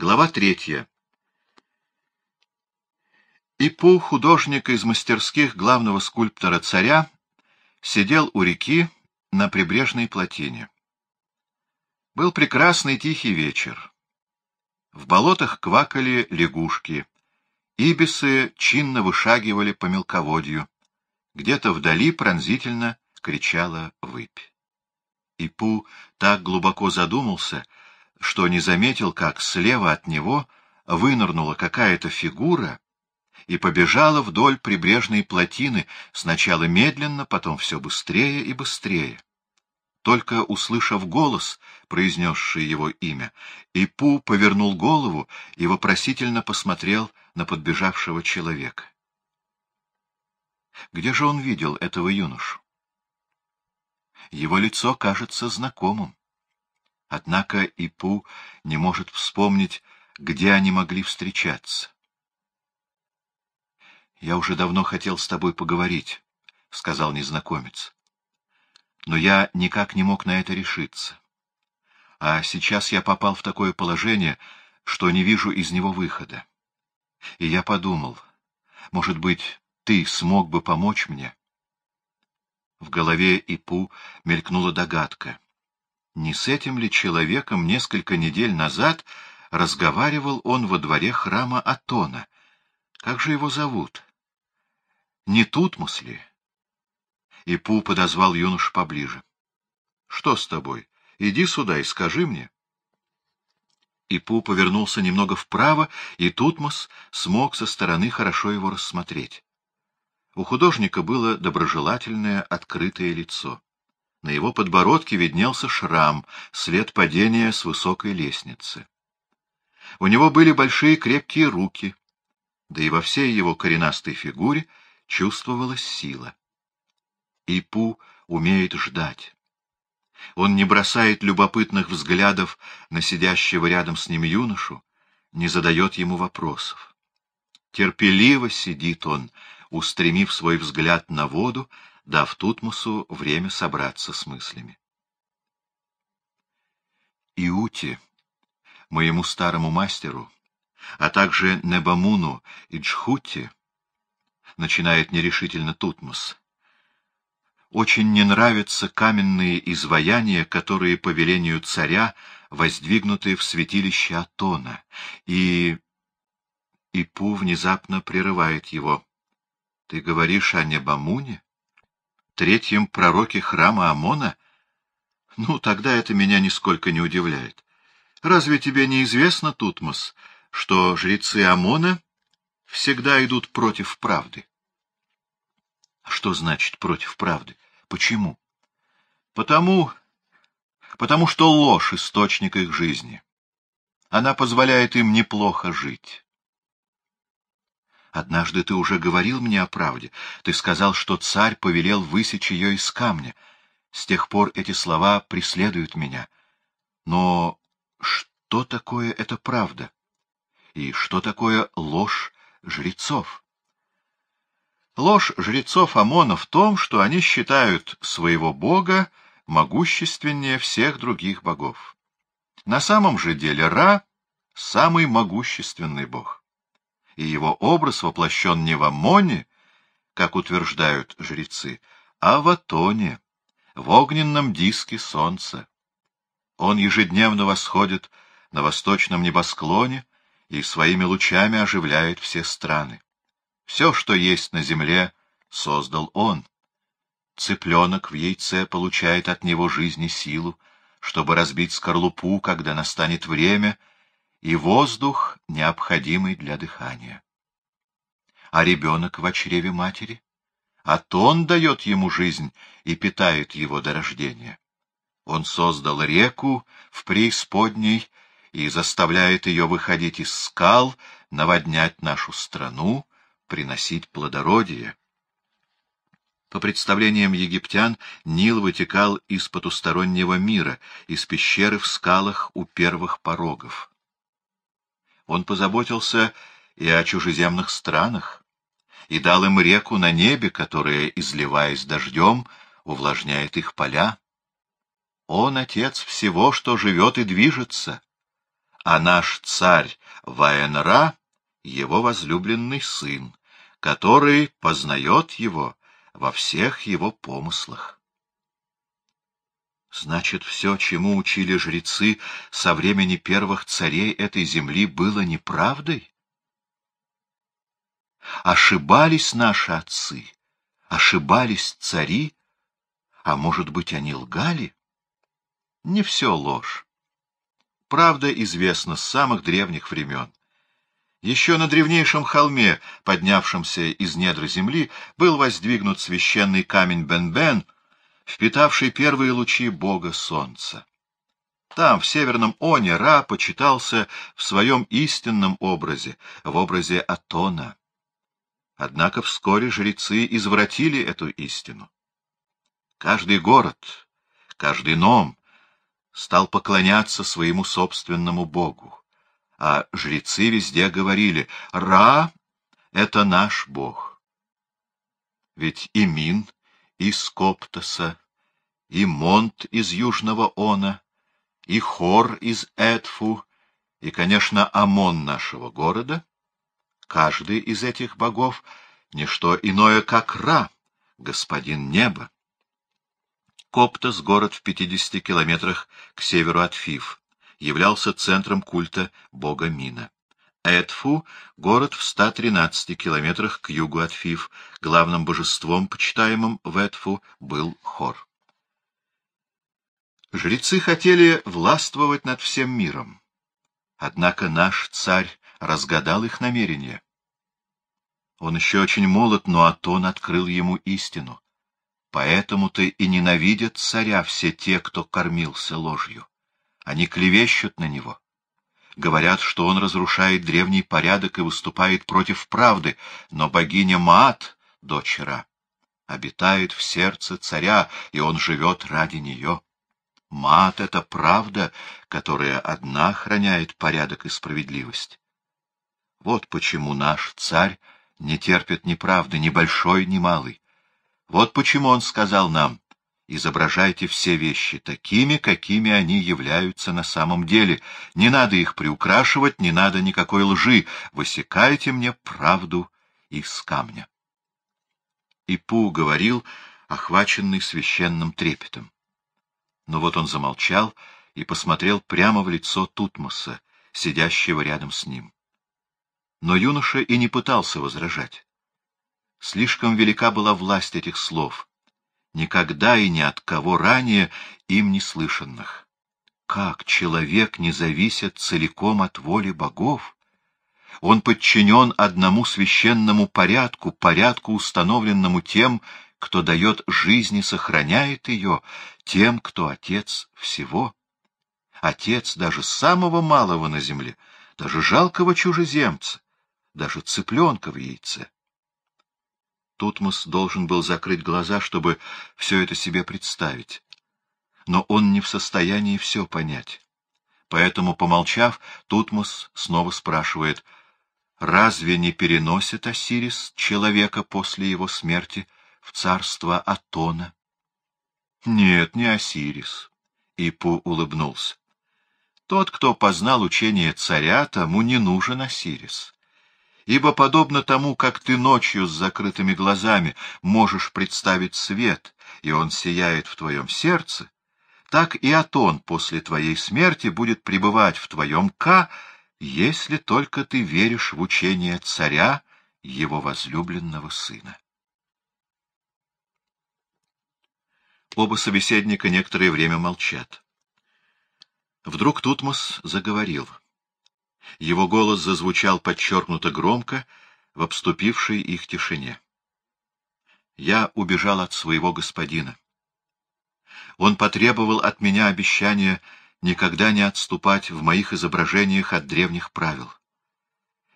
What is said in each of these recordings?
Глава третья. Ипу, художник из мастерских главного скульптора царя, сидел у реки на прибрежной плотине. Был прекрасный тихий вечер. В болотах квакали лягушки, ибисы чинно вышагивали по мелководью. Где-то вдали пронзительно кричала выпь. Ипу так глубоко задумался, что не заметил, как слева от него вынырнула какая-то фигура и побежала вдоль прибрежной плотины, сначала медленно, потом все быстрее и быстрее. Только услышав голос, произнесший его имя, Ипу повернул голову и вопросительно посмотрел на подбежавшего человека. Где же он видел этого юношу? Его лицо кажется знакомым. Однако Ипу не может вспомнить, где они могли встречаться. «Я уже давно хотел с тобой поговорить», — сказал незнакомец. «Но я никак не мог на это решиться. А сейчас я попал в такое положение, что не вижу из него выхода. И я подумал, может быть, ты смог бы помочь мне?» В голове Ипу мелькнула догадка. Не с этим ли человеком несколько недель назад разговаривал он во дворе храма Атона? Как же его зовут? Не Тутмос ли? Ипу подозвал юношу поближе. — Что с тобой? Иди сюда и скажи мне. Ипу повернулся немного вправо, и Тутмос смог со стороны хорошо его рассмотреть. У художника было доброжелательное, открытое лицо. На его подбородке виднелся шрам, след падения с высокой лестницы. У него были большие крепкие руки, да и во всей его коренастой фигуре чувствовалась сила. Ипу умеет ждать. Он не бросает любопытных взглядов на сидящего рядом с ним юношу, не задает ему вопросов. Терпеливо сидит он, устремив свой взгляд на воду, дав Тутмосу время собраться с мыслями. Иути, моему старому мастеру, а также Небамуну и Джхути, начинает нерешительно Тутмос, очень не нравятся каменные изваяния, которые по велению царя воздвигнуты в святилище Атона, и... Ипу внезапно прерывает его. Ты говоришь о Небамуне? Третьем пророке храма Амона? Ну, тогда это меня нисколько не удивляет. Разве тебе не известно, Тутмос, что жрецы Амона всегда идут против правды? А что значит против правды? Почему? Потому, потому что ложь — источник их жизни. Она позволяет им неплохо жить. Однажды ты уже говорил мне о правде. Ты сказал, что царь повелел высечь ее из камня. С тех пор эти слова преследуют меня. Но что такое эта правда? И что такое ложь жрецов? Ложь жрецов Амона в том, что они считают своего бога могущественнее всех других богов. На самом же деле Ра — самый могущественный бог и его образ воплощен не в Амоне, как утверждают жрецы, а в Атоне, в огненном диске солнца. Он ежедневно восходит на восточном небосклоне и своими лучами оживляет все страны. Все, что есть на земле, создал он. Цыпленок в яйце получает от него жизнь и силу, чтобы разбить скорлупу, когда настанет время, и воздух, необходимый для дыхания. А ребенок в чреве матери? А то он дает ему жизнь и питает его до рождения. Он создал реку в преисподней и заставляет ее выходить из скал, наводнять нашу страну, приносить плодородие. По представлениям египтян, Нил вытекал из потустороннего мира, из пещеры в скалах у первых порогов. Он позаботился и о чужеземных странах, и дал им реку на небе, которая, изливаясь дождем, увлажняет их поля. Он — отец всего, что живет и движется, а наш царь Ваенра — его возлюбленный сын, который познает его во всех его помыслах. Значит, все, чему учили жрецы со времени первых царей этой земли, было неправдой? Ошибались наши отцы, ошибались цари, а может быть, они лгали? Не все ложь. Правда известна с самых древних времен. Еще на древнейшем холме, поднявшемся из недр земли, был воздвигнут священный камень Бен-Бен, впитавший первые лучи бога солнца. Там, в Северном Оне, Ра почитался в своем истинном образе, в образе Атона. Однако вскоре жрецы извратили эту истину. Каждый город, каждый ном стал поклоняться своему собственному богу а жрецы везде говорили «Ра — это наш бог». Ведь и Мин из Коптоса, и Монт из Южного Она, и Хор из Эдфу, и, конечно, Амон нашего города, каждый из этих богов — не что иное, как Ра, господин неба. Коптос — город в 50 километрах к северу от Фив являлся центром культа бога Мина. Эдфу — город в 113 километрах к югу от Фив, главным божеством, почитаемым в Эдфу, был Хор. Жрецы хотели властвовать над всем миром. Однако наш царь разгадал их намерения. Он еще очень молод, но Атон открыл ему истину. Поэтому-то и ненавидят царя все те, кто кормился ложью. Они клевещут на него. Говорят, что он разрушает древний порядок и выступает против правды, но богиня Маат, дочь Ра, обитает в сердце царя, и он живет ради нее. Маат — это правда, которая одна охраняет порядок и справедливость. Вот почему наш царь не терпит ни правды, ни большой, ни малой. Вот почему он сказал нам, изображайте все вещи такими, какими они являются на самом деле. Не надо их приукрашивать, не надо никакой лжи. Высекайте мне правду из камня. Ипу говорил, охваченный священным трепетом. Но вот он замолчал и посмотрел прямо в лицо Тутмоса, сидящего рядом с ним. Но юноша и не пытался возражать. Слишком велика была власть этих слов — никогда и ни от кого ранее им не слышанных. Как человек не зависит целиком от воли богов? Он подчинен одному священному порядку, порядку, установленному тем, кто дает жизнь и сохраняет ее, тем, кто отец всего. Отец даже самого малого на земле, даже жалкого чужеземца, даже цыпленка в яйце. Тутмос должен был закрыть глаза, чтобы все это себе представить. Но он не в состоянии все понять. Поэтому, помолчав, Тутмос снова спрашивает, «Разве не переносит Осирис человека после его смерти в царство Атона?» «Нет, не Осирис», — Ипу улыбнулся. «Тот, кто познал учение царя, тому не нужен Осирис ибо подобно тому, как ты ночью с закрытыми глазами можешь представить свет, и он сияет в твоем сердце, так и Атон после твоей смерти будет пребывать в твоем Ка, если только ты веришь в учение царя, его возлюбленного сына. Оба собеседника некоторое время молчат. Вдруг Тутмос заговорил — его голос зазвучал подчеркнуто громко в обступившей их тишине. Я убежал от своего господина. Он потребовал от меня обещания никогда не отступать в моих изображениях от древних правил.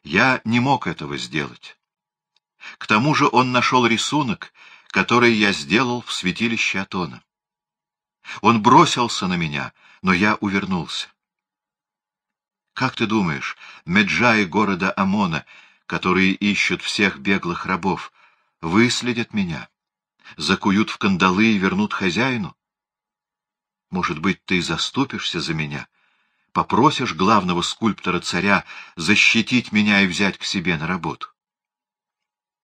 Я не мог этого сделать. К тому же он нашел рисунок, который я сделал в святилище Атона. Он бросился на меня, но я увернулся. Как ты думаешь, меджаи города Амона, которые ищут всех беглых рабов, выследят меня, закуют в кандалы и вернут хозяину? Может быть, ты заступишься за меня, попросишь главного скульптора царя защитить меня и взять к себе на работу.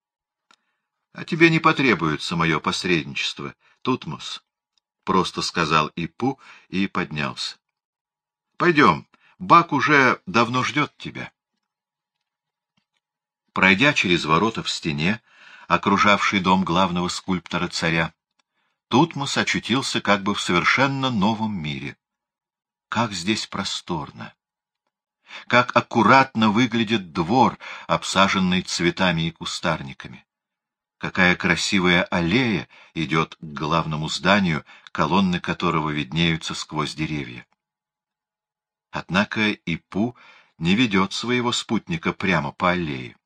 — А тебе не потребуется мое посредничество, Тутмос, — просто сказал Ипу и поднялся. — Пойдем, Бак уже давно ждет тебя. Пройдя через ворота в стене, окружавший дом главного скульптора царя, Тутмос очутился как бы в совершенно новом мире. Как здесь просторно! Как аккуратно выглядит двор, обсаженный цветами и кустарниками! Какая красивая аллея идет к главному зданию, колонны которого виднеются сквозь деревья! Однако Ипу не ведет своего спутника прямо по аллее.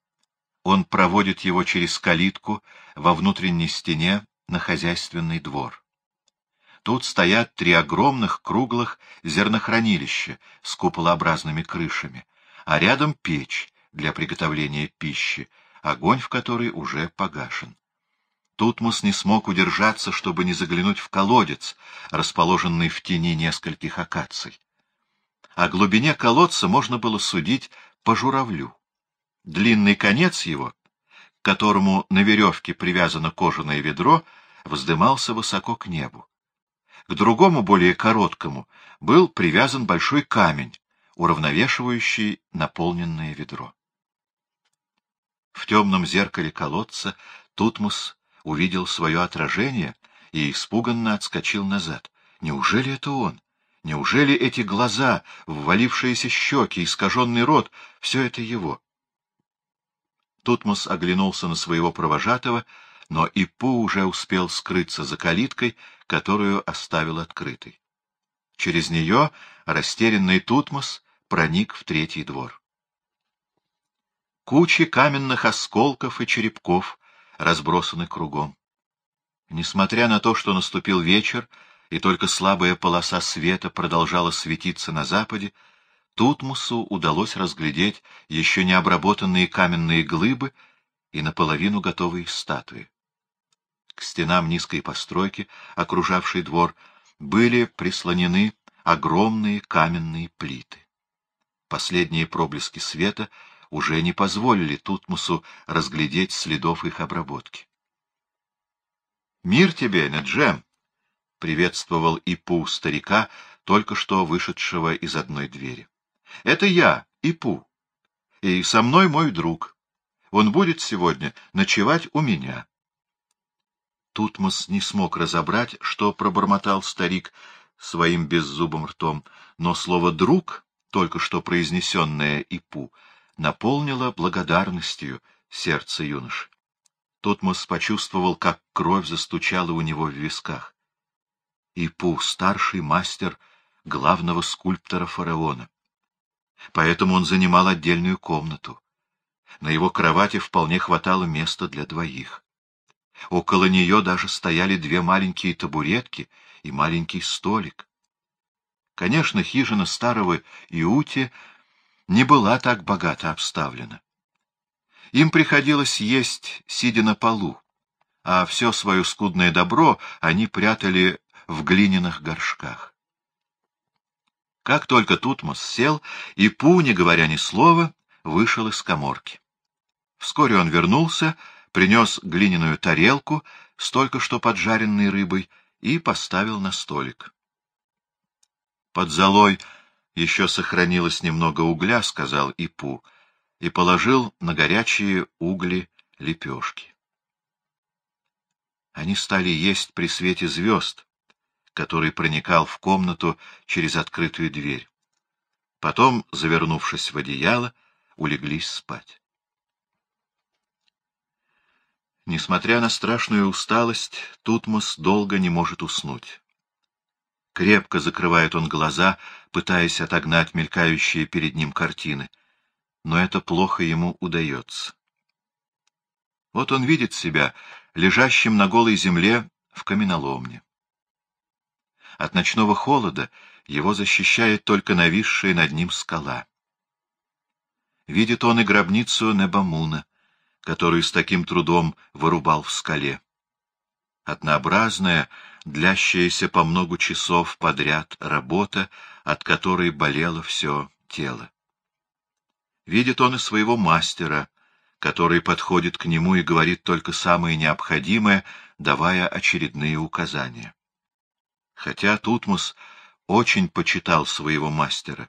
Он проводит его через калитку во внутренней стене на хозяйственный двор. Тут стоят три огромных круглых зернохранилища с куполообразными крышами, а рядом печь для приготовления пищи, огонь в которой уже погашен. Тутмос не смог удержаться, чтобы не заглянуть в колодец, расположенный в тени нескольких акаций. О глубине колодца можно было судить по журавлю. Длинный конец его, к которому на веревке привязано кожаное ведро, вздымался высоко к небу. К другому, более короткому, был привязан большой камень, уравновешивающий наполненное ведро. В темном зеркале колодца Тутмос увидел свое отражение и испуганно отскочил назад. Неужели это он? Неужели эти глаза, ввалившиеся щеки, искаженный рот — все это его? Тутмос оглянулся на своего провожатого, но Ипу уже успел скрыться за калиткой, которую оставил открытой. Через нее растерянный Тутмос проник в третий двор. Кучи каменных осколков и черепков разбросаны кругом. Несмотря на то, что наступил вечер, и только слабая полоса света продолжала светиться на западе, Тутмусу удалось разглядеть еще не обработанные каменные глыбы и наполовину готовые статуи. К стенам низкой постройки, окружавшей двор, были прислонены огромные каменные плиты. Последние проблески света уже не позволили Тутмусу разглядеть следов их обработки. — Мир тебе, Неджем! — приветствовал Ипу старика, только что вышедшего из одной двери. — Это я, Ипу. И со мной мой друг. Он будет сегодня ночевать у меня. Тутмос не смог разобрать, что пробормотал старик своим беззубым ртом, но слово «друг», только что произнесенное Ипу, наполнило благодарностью сердце юноши. Тутмос почувствовал, как кровь застучала у него в висках. Ипу — старший мастер главного скульптора фараона поэтому он занимал отдельную комнату. На его кровати вполне хватало места для двоих. Около нее даже стояли две маленькие табуретки и маленький столик. Конечно, хижина старого Иути не была так богато обставлена. Им приходилось есть, сидя на полу, а все свое скудное добро они прятали в глиняных горшках. Как только Тутмос сел, и Пу, не говоря ни слова, вышел из коморки. Вскоре он вернулся, принес глиняную тарелку с только что поджаренной рыбой и поставил на столик. Под золой еще сохранилось немного угля, — сказал Ипу, и положил на горячие угли лепешки. Они стали есть при свете звезд, который проникал в комнату через открытую дверь. Потом, завернувшись в одеяло, улеглись спать. Несмотря на страшную усталость, Тутмос долго не может уснуть. Крепко закрывает он глаза, пытаясь отогнать мелькающие перед ним картины, но это плохо ему удается. Вот он видит себя лежащим на голой земле в каменоломне. От ночного холода его защищает только нависшая над ним скала. Видит он и гробницу Небамуна, которую с таким трудом вырубал в скале. Однообразная, длящаяся по многу часов подряд работа от которой болело все тело. Видит он и своего мастера, который подходит к нему и говорит только самое необходимое, давая очередные указания. Хотя Тутмос очень почитал своего мастера,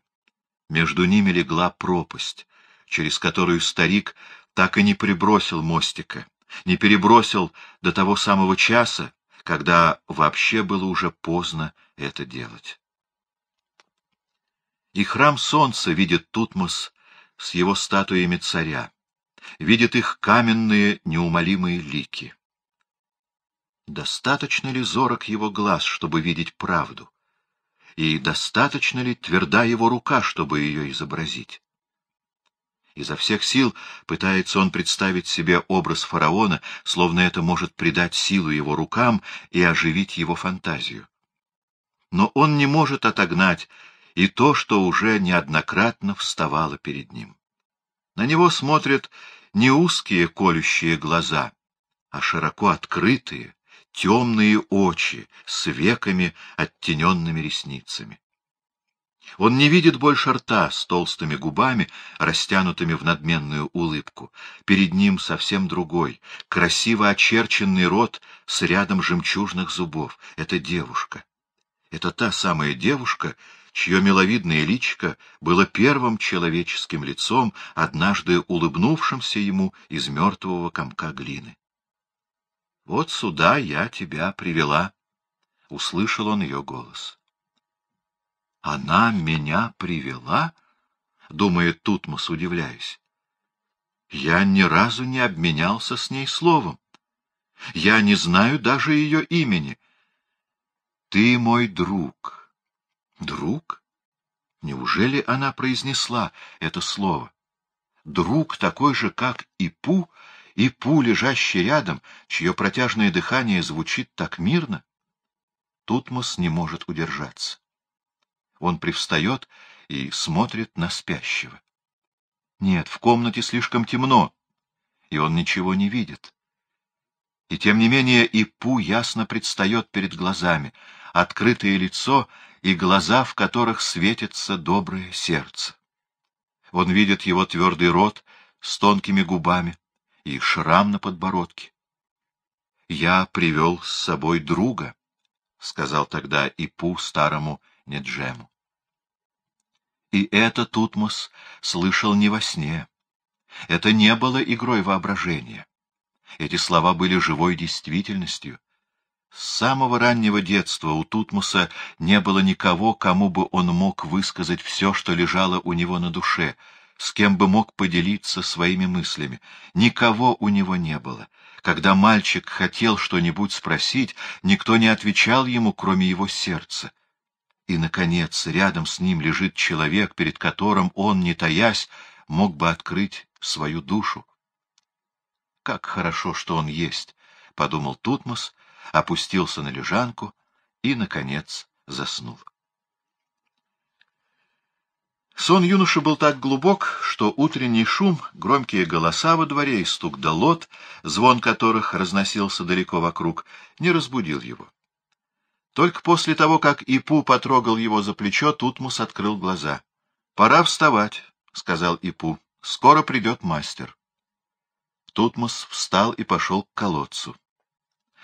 между ними легла пропасть, через которую старик так и не прибросил мостика, не перебросил до того самого часа, когда вообще было уже поздно это делать. И храм солнца видит Тутмос с его статуями царя, видит их каменные неумолимые лики. Достаточно ли зорок его глаз, чтобы видеть правду? И достаточно ли тверда его рука, чтобы ее изобразить? Изо всех сил пытается он представить себе образ фараона, словно это может придать силу его рукам и оживить его фантазию. Но он не может отогнать и то, что уже неоднократно вставало перед ним. На него смотрят не узкие колющие глаза, а широко открытые, темные очи с веками, оттененными ресницами. Он не видит больше рта с толстыми губами, растянутыми в надменную улыбку. Перед ним совсем другой, красиво очерченный рот с рядом жемчужных зубов. Это девушка. Это та самая девушка, чье миловидное личико было первым человеческим лицом, однажды улыбнувшимся ему из мертвого комка глины. «Вот сюда я тебя привела», — услышал он ее голос. «Она меня привела?» — думает Тутмос, удивляясь. «Я ни разу не обменялся с ней словом. Я не знаю даже ее имени. Ты мой друг». Друг? Неужели она произнесла это слово? Друг такой же, как и Пу, и Пу, лежащий рядом, чье протяжное дыхание звучит так мирно? Тутмос не может удержаться. Он привстает и смотрит на спящего. Нет, в комнате слишком темно, и он ничего не видит. И тем не менее Ипу ясно предстает перед глазами, открытое лицо и глаза, в которых светится доброе сердце. Он видит его твердый рот с тонкими губами и шрам на подбородке. «Я привел с собой друга», — сказал тогда Ипу старому Неджему. И это Тутмос слышал не во сне. Это не было игрой воображения. Эти слова были живой действительностью. С самого раннего детства у Тутмоса не было никого, кому бы он мог высказать все, что лежало у него на душе, с кем бы мог поделиться своими мыслями. Никого у него не было. Когда мальчик хотел что-нибудь спросить, никто не отвечал ему, кроме его сердца. И, наконец, рядом с ним лежит человек, перед которым он, не таясь, мог бы открыть свою душу. «Как хорошо, что он есть», — подумал Тутмос, опустился на лежанку и, наконец, заснул. Сон юноши был так глубок, что утренний шум, громкие голоса во дворе и стук долот, звон которых разносился далеко вокруг, не разбудил его. Только после того, как Ипу потрогал его за плечо, Тутмус открыл глаза. — Пора вставать, — сказал Ипу. — Скоро придет мастер. Тутмос встал и пошел к колодцу.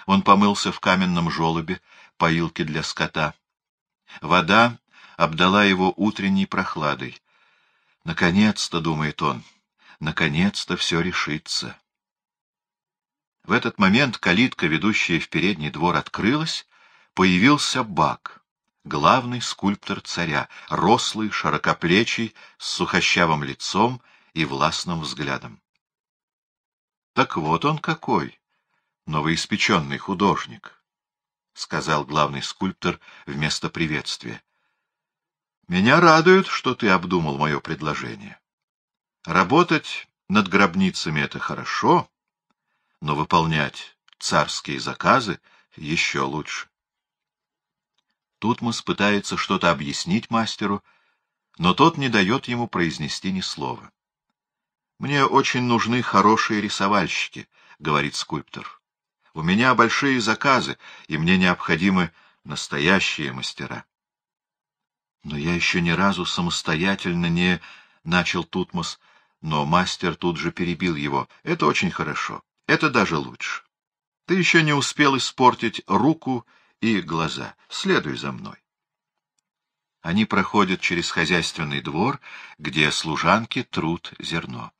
Он помылся в каменном желобе, поилке для скота. Вода обдала его утренней прохладой. Наконец-то, — думает он, — наконец-то все решится. В этот момент калитка, ведущая в передний двор, открылась, появился Бак, главный скульптор царя, рослый, широкоплечий, с сухощавым лицом и властным взглядом. Так вот он какой, новоиспеченный художник, — сказал главный скульптор вместо приветствия. — Меня радует, что ты обдумал мое предложение. Работать над гробницами — это хорошо, но выполнять царские заказы еще лучше. Тутмос пытается что-то объяснить мастеру, но тот не дает ему произнести ни слова. «Мне очень нужны хорошие рисовальщики», — говорит скульптор. «У меня большие заказы, и мне необходимы настоящие мастера». Но я еще ни разу самостоятельно не... — начал Тутмос, но мастер тут же перебил его. — Это очень хорошо. Это даже лучше. Ты еще не успел испортить руку и глаза. Следуй за мной. Они проходят через хозяйственный двор, где служанки трут зерно.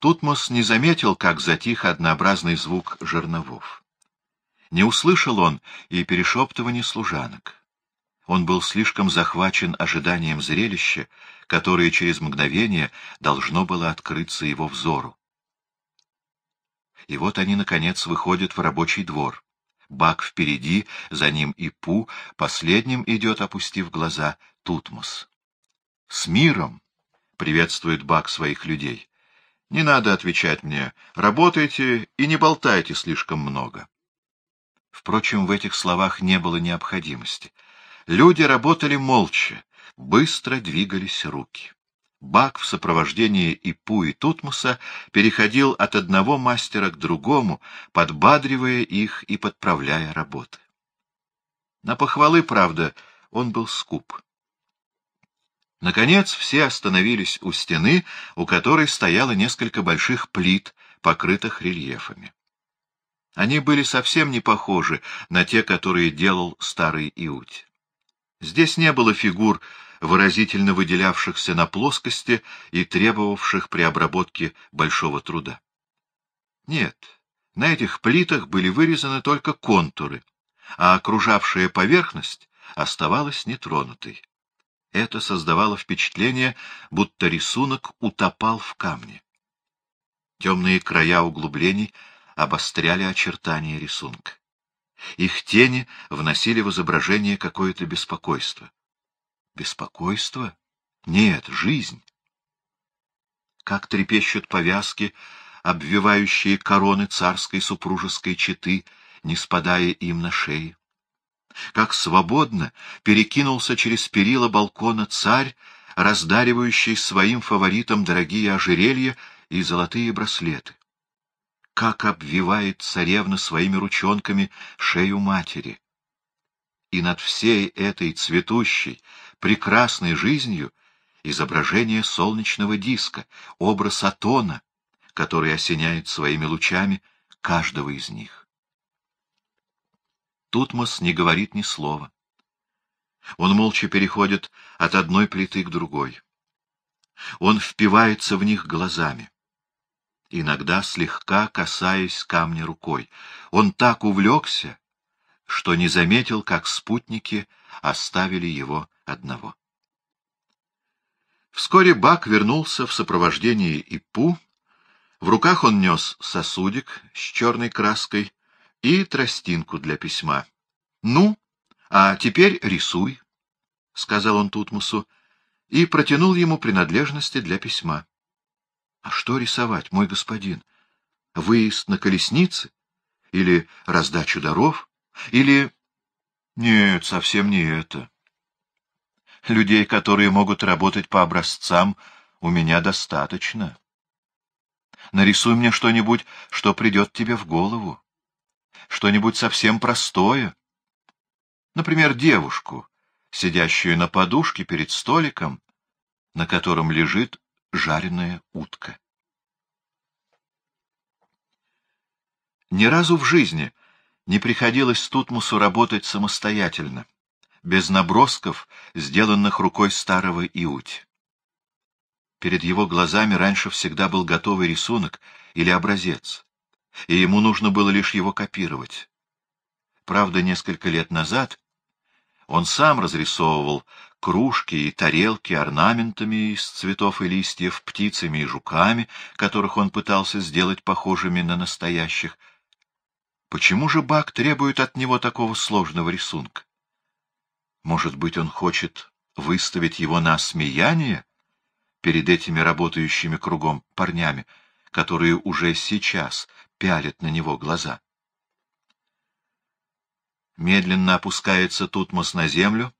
Тутмос не заметил, как затих однообразный звук жерновов. Не услышал он и перешептываний служанок. Он был слишком захвачен ожиданием зрелища, которое через мгновение должно было открыться его взору. И вот они, наконец, выходят в рабочий двор. Бак впереди, за ним и Пу, последним идет, опустив глаза, Тутмос. — С миром! — приветствует Бак своих людей. — Не надо отвечать мне. Работайте и не болтайте слишком много. Впрочем, в этих словах не было необходимости. Люди работали молча, быстро двигались руки. Бак в сопровождении Ипу и Тутмуса переходил от одного мастера к другому, подбадривая их и подправляя работы. На похвалы, правда, он был скуп. Наконец все остановились у стены, у которой стояло несколько больших плит, покрытых рельефами. Они были совсем не похожи на те, которые делал старый Иуть. Здесь не было фигур, выразительно выделявшихся на плоскости и требовавших при обработке большого труда. Нет, на этих плитах были вырезаны только контуры, а окружавшая поверхность оставалась нетронутой. Это создавало впечатление, будто рисунок утопал в камне. Темные края углублений обостряли очертания рисунка. Их тени вносили в изображение какое-то беспокойство. Беспокойство? Нет, жизнь. Как трепещут повязки, обвивающие короны царской супружеской четы, не спадая им на шеи. Как свободно перекинулся через перила балкона царь, раздаривающий своим фаворитам дорогие ожерелья и золотые браслеты как обвивает царевна своими ручонками шею матери. И над всей этой цветущей, прекрасной жизнью изображение солнечного диска, образ Атона, который осеняет своими лучами каждого из них. Тутмос не говорит ни слова. Он молча переходит от одной плиты к другой. Он впивается в них глазами иногда слегка касаясь камня рукой. Он так увлекся, что не заметил, как спутники оставили его одного. Вскоре Бак вернулся в сопровождении Ипу. В руках он нес сосудик с черной краской и тростинку для письма. — Ну, а теперь рисуй, — сказал он Тутмусу, и протянул ему принадлежности для письма. А что рисовать, мой господин? Выезд на колеснице? Или раздачу даров? Или... Нет, совсем не это. Людей, которые могут работать по образцам, у меня достаточно. Нарисуй мне что-нибудь, что придет тебе в голову. Что-нибудь совсем простое. Например, девушку, сидящую на подушке перед столиком, на котором лежит жареная утка. Ни разу в жизни не приходилось Тутмусу работать самостоятельно, без набросков, сделанных рукой старого Иуть. Перед его глазами раньше всегда был готовый рисунок или образец, и ему нужно было лишь его копировать. Правда, несколько лет назад он сам разрисовывал кружки и тарелки орнаментами из цветов и листьев, птицами и жуками, которых он пытался сделать похожими на настоящих. Почему же Бак требует от него такого сложного рисунка? Может быть, он хочет выставить его на смеяние перед этими работающими кругом парнями, которые уже сейчас пялят на него глаза? Медленно опускается Тутмос на землю,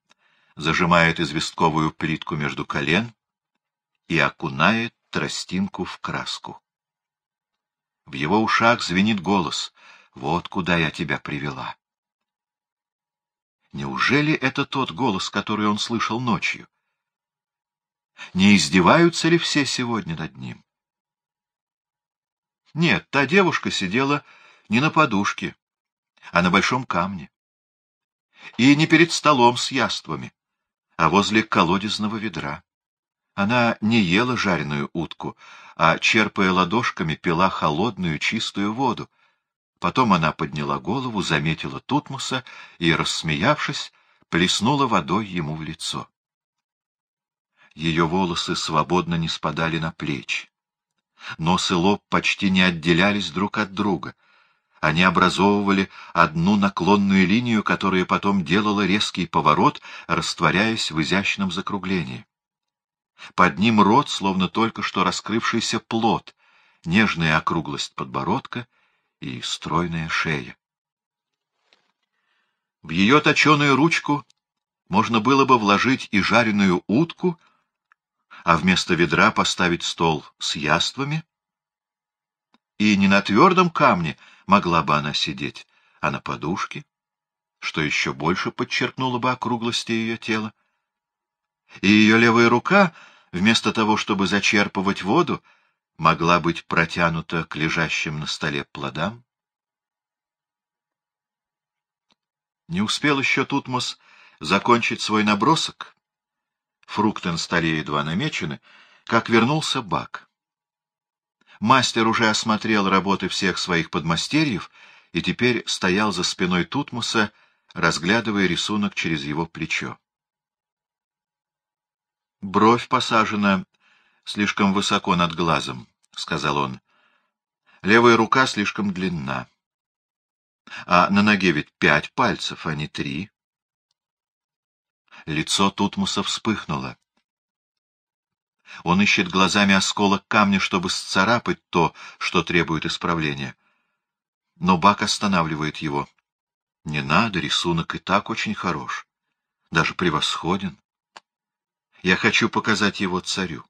зажимает известковую плитку между колен и окунает тростинку в краску. В его ушах звенит голос «Вот куда я тебя привела». Неужели это тот голос, который он слышал ночью? Не издеваются ли все сегодня над ним? Нет, та девушка сидела не на подушке, а на большом камне. И не перед столом с яствами, а возле колодезного ведра. Она не ела жареную утку, а, черпая ладошками, пила холодную чистую воду. Потом она подняла голову, заметила Тутмуса и, рассмеявшись, плеснула водой ему в лицо. Ее волосы свободно не спадали на плечи. Нос и лоб почти не отделялись друг от друга. Они образовывали одну наклонную линию, которая потом делала резкий поворот, растворяясь в изящном закруглении. Под ним рот, словно только что раскрывшийся плод, нежная округлость подбородка и стройная шея. В ее точеную ручку можно было бы вложить и жареную утку, а вместо ведра поставить стол с яствами. И не на твердом камне могла бы она сидеть, а на подушке, что еще больше подчеркнуло бы округлости ее тела. И ее левая рука — вместо того, чтобы зачерпывать воду, могла быть протянута к лежащим на столе плодам? Не успел еще Тутмос закончить свой набросок, фрукты на столе едва намечены, как вернулся Бак. Мастер уже осмотрел работы всех своих подмастерьев и теперь стоял за спиной Тутмоса, разглядывая рисунок через его плечо. Бровь посажена слишком высоко над глазом, — сказал он. Левая рука слишком длинна. А на ноге ведь пять пальцев, а не три. Лицо Тутмуса вспыхнуло. Он ищет глазами осколок камня, чтобы сцарапать то, что требует исправления. Но Бак останавливает его. Не надо, рисунок и так очень хорош. Даже превосходен. Я хочу показать его царю.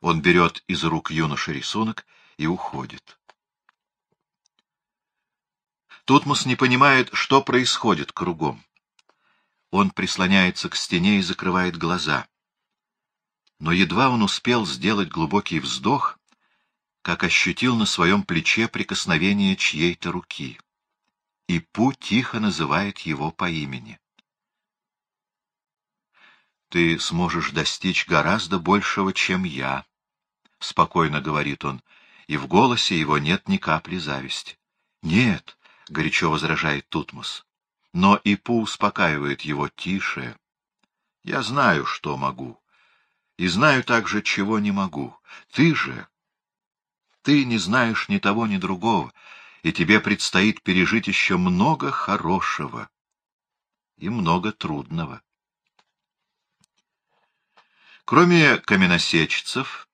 Он берет из рук юноши рисунок и уходит. Тутмос не понимает, что происходит кругом. Он прислоняется к стене и закрывает глаза. Но едва он успел сделать глубокий вздох, как ощутил на своем плече прикосновение чьей-то руки. И Пу тихо называет его по имени ты сможешь достичь гораздо большего, чем я, — спокойно говорит он, и в голосе его нет ни капли зависти. — Нет, — горячо возражает Тутмос, но Ипу успокаивает его тише. — Я знаю, что могу, и знаю также, чего не могу. Ты же... Ты не знаешь ни того, ни другого, и тебе предстоит пережить еще много хорошего и много трудного. Кроме каменосечцев,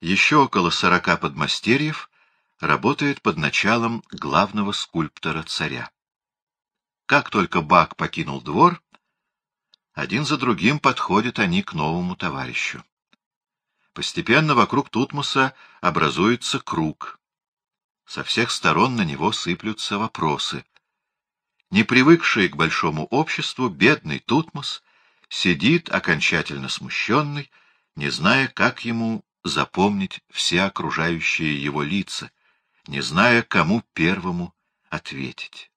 еще около сорока подмастерьев работает под началом главного скульптора царя. Как только Бак покинул двор, один за другим подходят они к новому товарищу. Постепенно вокруг Тутмоса образуется круг. Со всех сторон на него сыплются вопросы. Не привыкший к большому обществу, бедный Тутмос сидит окончательно смущенный, не зная, как ему запомнить все окружающие его лица, не зная, кому первому ответить.